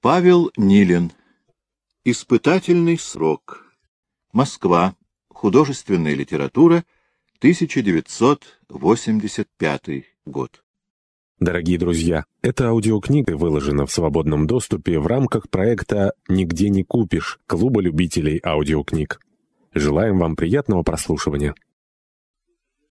Павел Нилин. Испытательный срок. Москва. Художественная литература. 1985 год. Дорогие друзья, эта аудиокнига выложена в свободном доступе в рамках проекта «Нигде не купишь» Клуба любителей аудиокниг. Желаем вам приятного прослушивания.